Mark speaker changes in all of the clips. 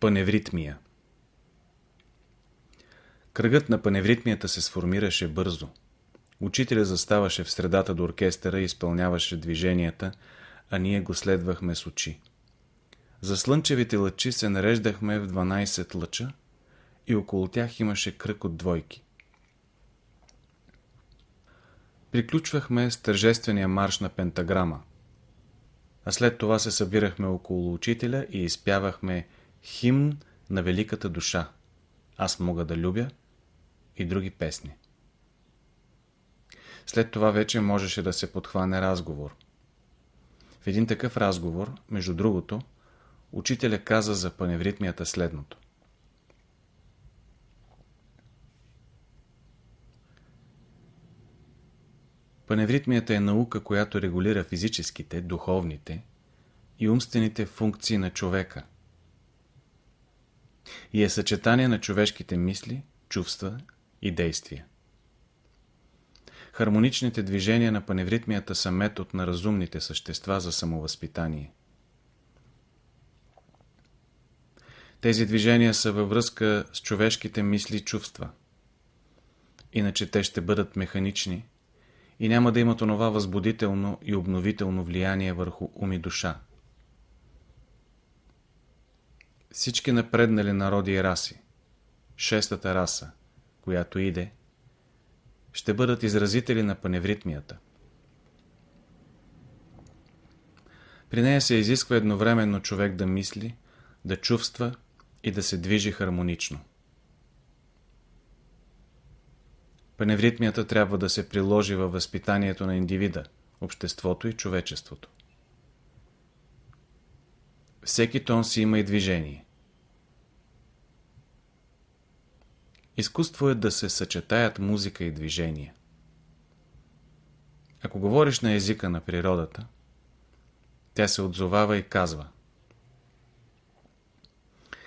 Speaker 1: Паневритмия Кръгът на паневритмията се сформираше бързо. Учителя заставаше в средата до оркестъра и изпълняваше движенията, а ние го следвахме с очи. За слънчевите лъчи се нареждахме в 12 лъча и около тях имаше кръг от двойки. Приключвахме с тържествения марш на пентаграма, а след това се събирахме около учителя и изпявахме химн на великата душа. Аз мога да любя и други песни. След това вече можеше да се подхване разговор. В един такъв разговор, между другото, учителя каза за паневритмията следното. Паневритмията е наука, която регулира физическите, духовните и умствените функции на човека и е съчетание на човешките мисли, чувства и действия. Хармоничните движения на паневритмията са метод на разумните същества за самовъзпитание. Тези движения са във връзка с човешките мисли и чувства. Иначе те ще бъдат механични и няма да имат онова възбудително и обновително влияние върху ум и душа. Всички напреднали народи и раси, шестата раса, която иде, ще бъдат изразители на паневритмията. При нея се изисква едновременно човек да мисли, да чувства и да се движи хармонично. Паневритмията трябва да се приложи във възпитанието на индивида, обществото и човечеството. Всеки тон си има и движение. Изкуство е да се съчетаят музика и движение. Ако говориш на езика на природата, тя се отзовава и казва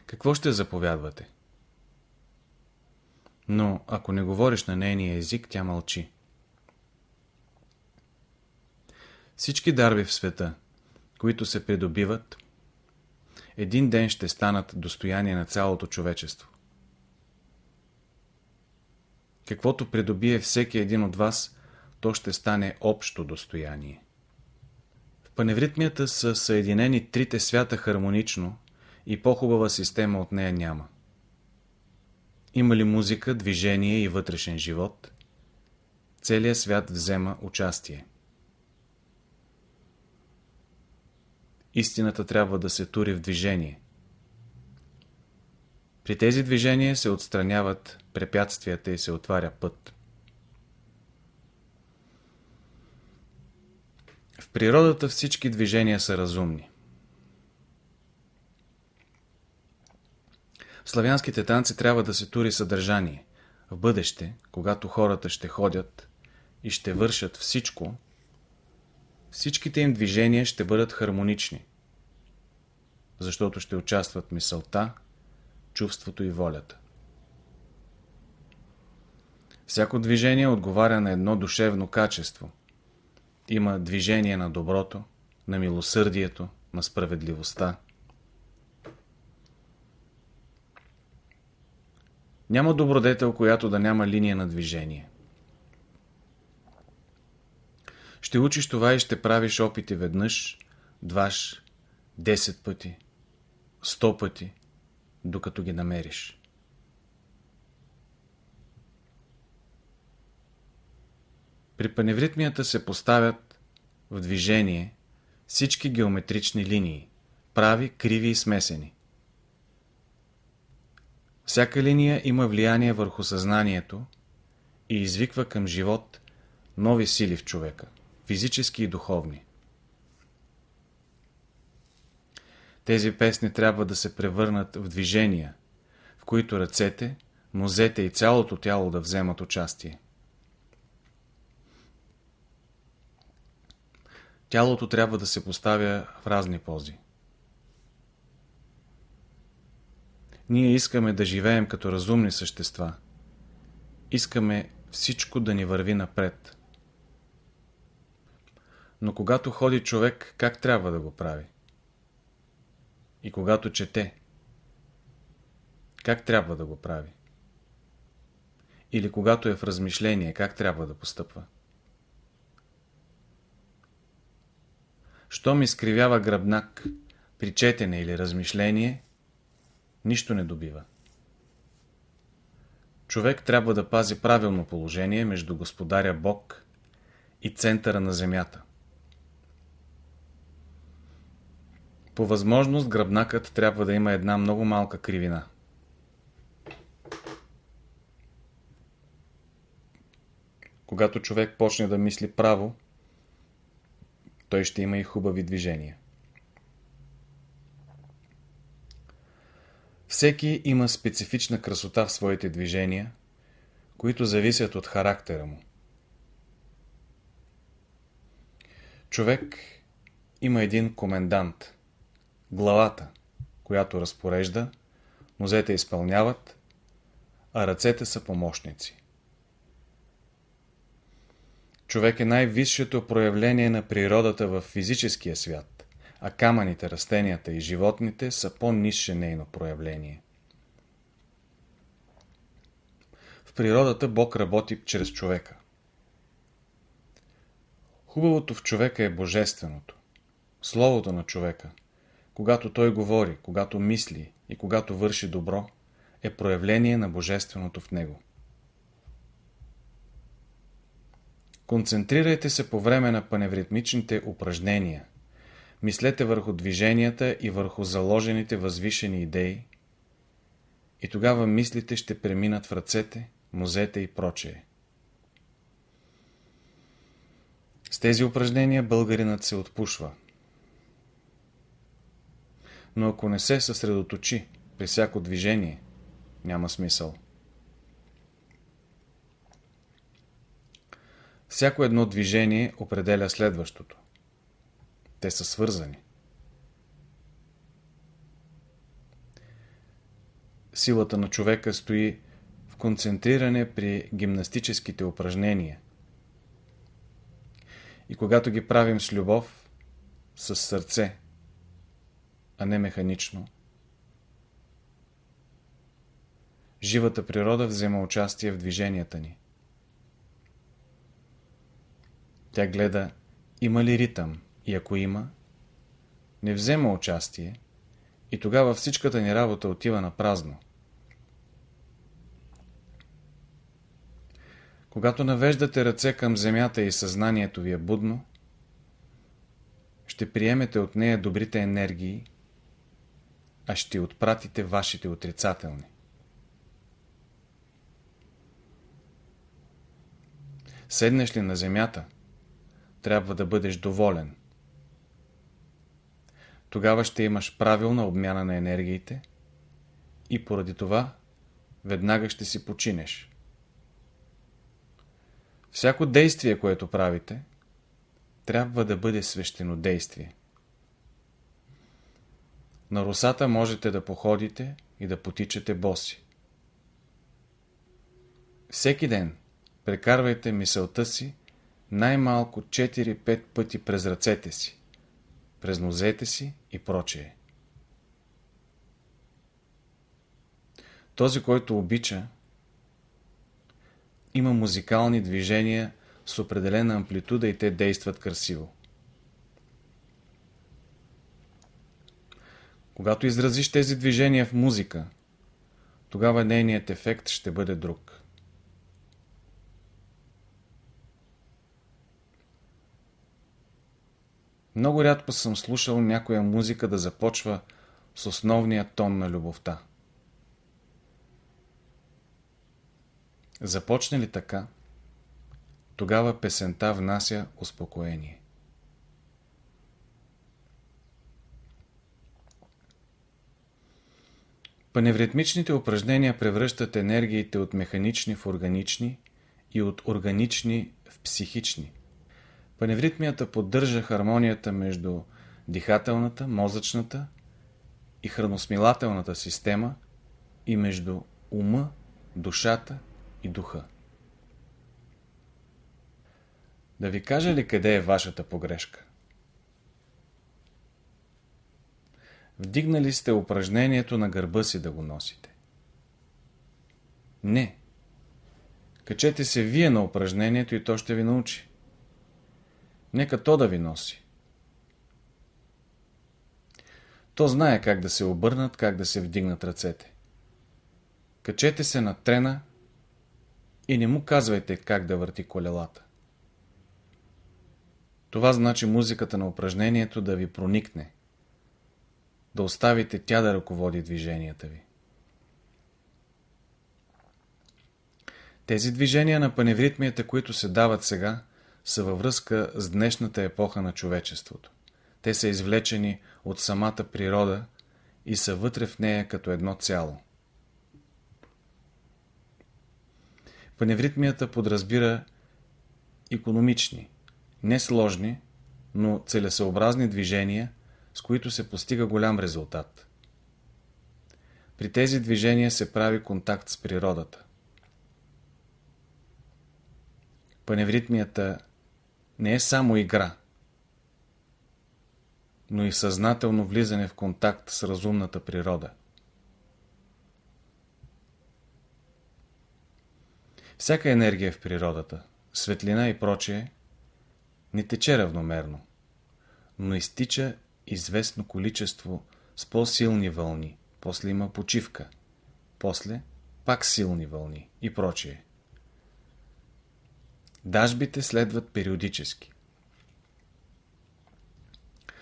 Speaker 1: Какво ще заповядвате? Но ако не говориш на нейния език, тя мълчи. Всички дарби в света, които се придобиват, един ден ще станат достояние на цялото човечество. Каквото придобие всеки един от вас, то ще стане общо достояние. В паневритмията са съединени трите свята хармонично и по-хубава система от нея няма. Има ли музика, движение и вътрешен живот? Целият свят взема участие. Истината трябва да се тури в движение. При тези движения се отстраняват препятствията и се отваря път. В природата всички движения са разумни. В славянските танци трябва да се тури съдържание. В бъдеще, когато хората ще ходят и ще вършат всичко, всичките им движения ще бъдат хармонични, защото ще участват мисълта, чувството и волята. Всяко движение отговаря на едно душевно качество. Има движение на доброто, на милосърдието, на справедливостта. Няма добродетел, която да няма линия на движение. Ще учиш това и ще правиш опити веднъж, дваш, десет пъти, сто пъти, докато ги намериш. При паневритмията се поставят в движение всички геометрични линии, прави, криви и смесени. Всяка линия има влияние върху съзнанието и извиква към живот нови сили в човека, физически и духовни. Тези песни трябва да се превърнат в движения, в които ръцете, нозете и цялото тяло да вземат участие. Тялото трябва да се поставя в разни пози. Ние искаме да живеем като разумни същества. Искаме всичко да ни върви напред. Но когато ходи човек, как трябва да го прави? И когато чете, как трябва да го прави? Или когато е в размишление, как трябва да постъпва? Що ми изкривява гръбнак при четене или размишление, нищо не добива. Човек трябва да пази правилно положение между Господаря Бог и центъра на земята. По възможност гръбнакът трябва да има една много малка кривина. Когато човек почне да мисли право, той ще има и хубави движения. Всеки има специфична красота в своите движения, които зависят от характера му. Човек има един комендант, главата, която разпорежда, нозете изпълняват, а ръцете са помощници. Човек е най-висшето проявление на природата в физическия свят, а камъните, растенията и животните са по-низше нейно проявление. В природата Бог работи чрез човека. Хубавото в човека е божественото. Словото на човека, когато той говори, когато мисли и когато върши добро, е проявление на божественото в него. Концентрирайте се по време на паневритмичните упражнения. Мислете върху движенията и върху заложените възвишени идеи. И тогава мислите ще преминат в ръцете, мозете и прочее. С тези упражнения българинът се отпушва. Но ако не се съсредоточи при всяко движение, няма смисъл. Всяко едно движение определя следващото. Те са свързани. Силата на човека стои в концентриране при гимнастическите упражнения. И когато ги правим с любов, с сърце, а не механично, живата природа взема участие в движенията ни. Тя гледа има ли ритъм и ако има, не взема участие и тогава всичката ни работа отива на празно. Когато навеждате ръце към земята и съзнанието ви е будно, ще приемете от нея добрите енергии, а ще отпратите вашите отрицателни. Седнеш ли на земята, трябва да бъдеш доволен. Тогава ще имаш правилна обмяна на енергиите и поради това веднага ще си починеш. Всяко действие, което правите, трябва да бъде свещено действие. На русата можете да походите и да потичате боси. Всеки ден прекарвайте мисълта си най-малко 4-5 пъти през ръцете си, през нозете си и прочее. Този, който обича, има музикални движения с определена амплитуда и те действат красиво. Когато изразиш тези движения в музика, тогава нейният ефект ще бъде друг. Много рядко съм слушал някоя музика да започва с основния тон на любовта. Започне ли така, тогава песента внася успокоение. Паневритмичните упражнения превръщат енергиите от механични в органични и от органични в психични. Паневритмията поддържа хармонията между дихателната, мозъчната и храносмилателната система и между ума, душата и духа. Да ви кажа ли къде е вашата погрешка? Вдигнали сте упражнението на гърба си да го носите. Не. Качете се вие на упражнението и то ще ви научи. Нека то да ви носи. То знае как да се обърнат, как да се вдигнат ръцете. Качете се на трена и не му казвайте как да върти колелата. Това значи музиката на упражнението да ви проникне, да оставите тя да ръководи движенията ви. Тези движения на паневритмията, които се дават сега, са във връзка с днешната епоха на човечеството. Те са извлечени от самата природа и са вътре в нея като едно цяло. Паневритмията подразбира економични, несложни, но целесъобразни движения, с които се постига голям резултат. При тези движения се прави контакт с природата. Паневритмията не е само игра, но и съзнателно влизане в контакт с разумната природа. Всяка енергия в природата, светлина и прочее, не тече равномерно, но изтича известно количество с по-силни вълни, после има почивка, после пак силни вълни и прочее. Дажбите следват периодически.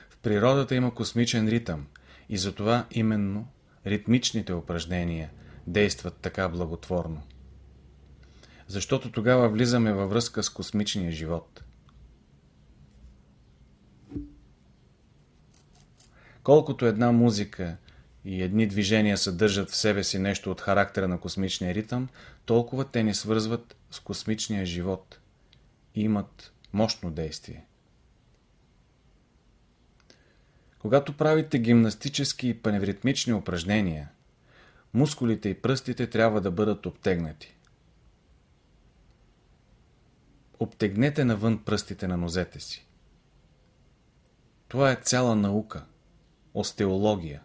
Speaker 1: В природата има космичен ритъм и затова именно ритмичните упражнения действат така благотворно. Защото тогава влизаме във връзка с космичния живот. Колкото една музика и едни движения съдържат в себе си нещо от характера на космичния ритъм, толкова те ни свързват с космичния живот и имат мощно действие. Когато правите гимнастически и паневритмични упражнения, мускулите и пръстите трябва да бъдат обтегнати. Обтегнете навън пръстите на нозете си. Това е цяла наука, остеология.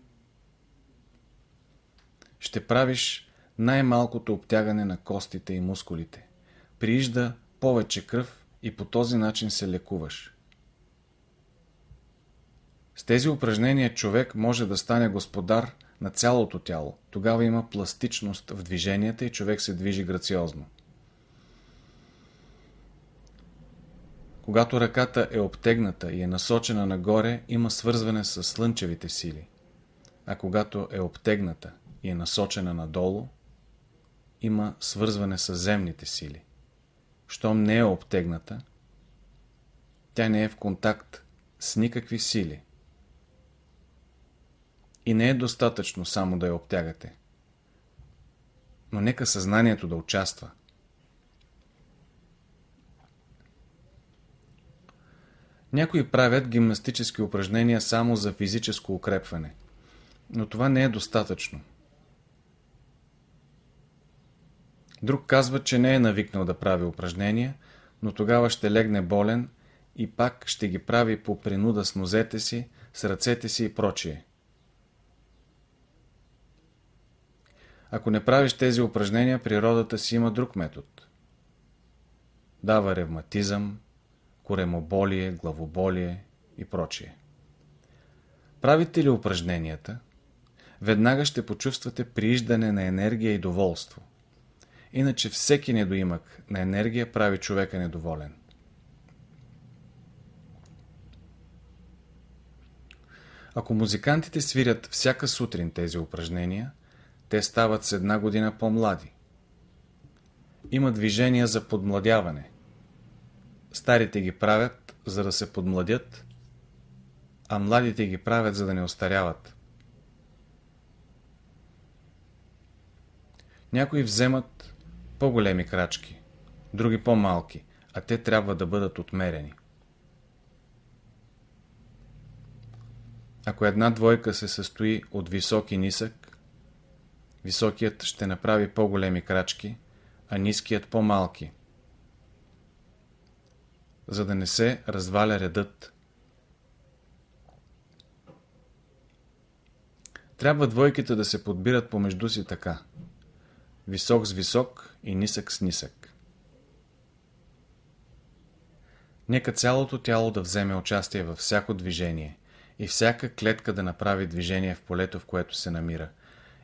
Speaker 1: Ще правиш най-малкото обтягане на костите и мускулите. Приижда повече кръв и по този начин се лекуваш. С тези упражнения човек може да стане господар на цялото тяло. Тогава има пластичност в движенията и човек се движи грациозно. Когато ръката е обтегната и е насочена нагоре, има свързване с слънчевите сили. А когато е обтегната и е насочена надолу, има свързване с земните сили. Щом не е обтегната, тя не е в контакт с никакви сили. И не е достатъчно само да я обтягате. Но нека съзнанието да участва – Някои правят гимнастически упражнения само за физическо укрепване. Но това не е достатъчно. Друг казва, че не е навикнал да прави упражнения, но тогава ще легне болен и пак ще ги прави по принуда с нозете си, с ръцете си и прочие. Ако не правиш тези упражнения, природата си има друг метод. Дава ревматизъм, коремоболие, главоболие и прочие. Правите ли упражненията, веднага ще почувствате прииждане на енергия и доволство. Иначе всеки недоимък на енергия прави човека недоволен. Ако музикантите свирят всяка сутрин тези упражнения, те стават с една година по-млади. Има движения за подмладяване, Старите ги правят, за да се подмладят, а младите ги правят, за да не остаряват. Някои вземат по-големи крачки, други по-малки, а те трябва да бъдат отмерени. Ако една двойка се състои от висок и нисък, високият ще направи по-големи крачки, а ниският по-малки – за да не се разваля редът. Трябва двойките да се подбират помежду си така. висок с висок и нисък с нисък. Нека цялото тяло да вземе участие във всяко движение и всяка клетка да направи движение в полето, в което се намира,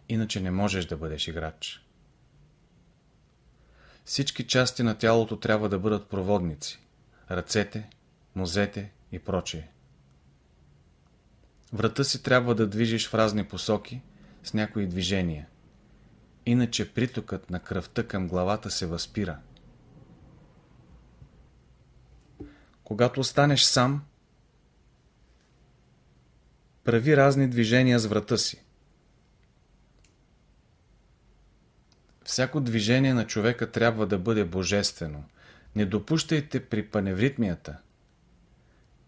Speaker 1: иначе не можеш да бъдеш играч. Всички части на тялото трябва да бъдат проводници – ръцете, мозете и прочее. Врата си трябва да движиш в разни посоки с някои движения. Иначе притокът на кръвта към главата се възпира. Когато останеш сам, прави разни движения с врата си. Всяко движение на човека трябва да бъде божествено. Не допущайте при паневритмията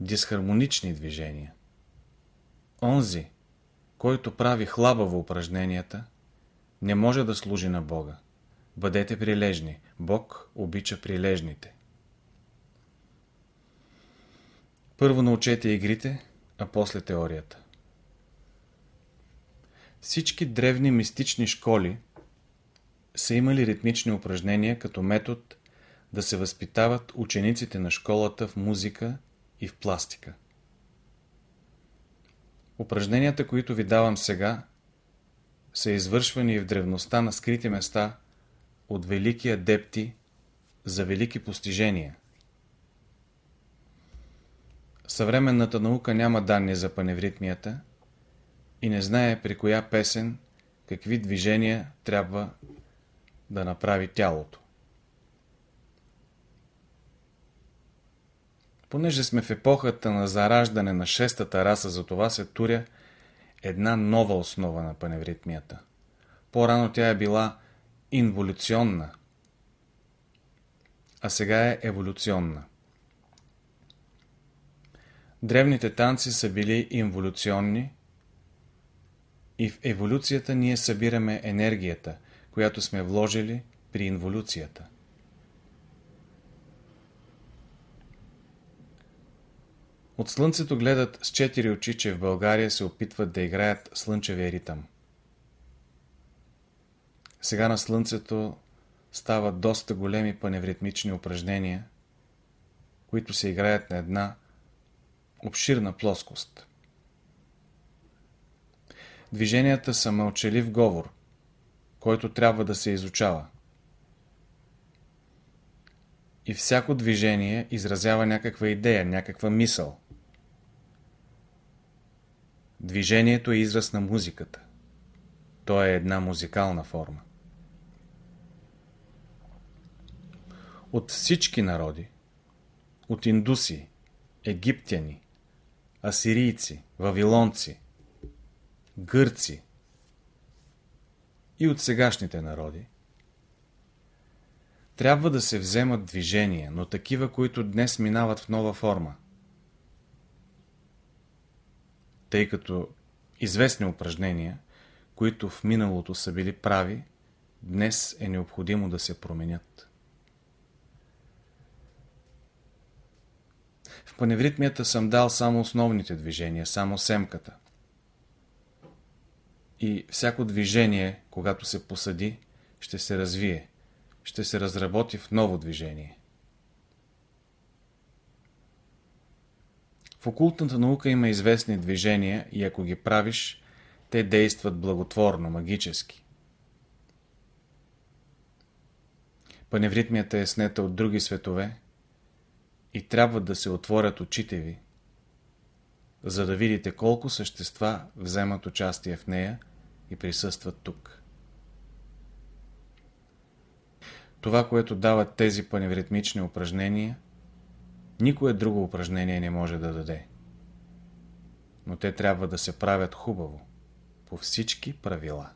Speaker 1: дисхармонични движения. Онзи, който прави хлабаво упражненията, не може да служи на Бога. Бъдете прилежни. Бог обича прилежните. Първо научете игрите, а после теорията. Всички древни мистични школи са имали ритмични упражнения като метод да се възпитават учениците на школата в музика и в пластика. Упражненията, които ви давам сега, са извършвани в древността на скрити места от велики адепти за велики постижения. Съвременната наука няма данни за паневритмията и не знае при коя песен какви движения трябва да направи тялото. Понеже сме в епохата на зараждане на шестата раса, за това се туря една нова основа на паневритмията. По-рано тя е била инволюционна, а сега е еволюционна. Древните танци са били инволюционни и в еволюцията ние събираме енергията, която сме вложили при инволюцията. От слънцето гледат с четири очи, че в България се опитват да играят слънчевия ритъм. Сега на слънцето стават доста големи паневритмични упражнения, които се играят на една обширна плоскост. Движенията са мълчалив говор, който трябва да се изучава. И всяко движение изразява някаква идея, някаква мисъл. Движението е израз на музиката. То е една музикална форма. От всички народи, от индуси, египтяни, асирийци, вавилонци, гърци и от сегашните народи, трябва да се вземат движения, но такива, които днес минават в нова форма. Тъй като известни упражнения, които в миналото са били прави, днес е необходимо да се променят. В паневритмията съм дал само основните движения, само семката. И всяко движение, когато се посади, ще се развие, ще се разработи в ново движение. В окултната наука има известни движения и ако ги правиш, те действат благотворно, магически. Паневритмията е снета от други светове и трябва да се отворят очите ви, за да видите колко същества вземат участие в нея и присъстват тук. Това, което дават тези паневритмични упражнения, никое друго упражнение не може да даде. Но те трябва да се правят хубаво, по всички правила.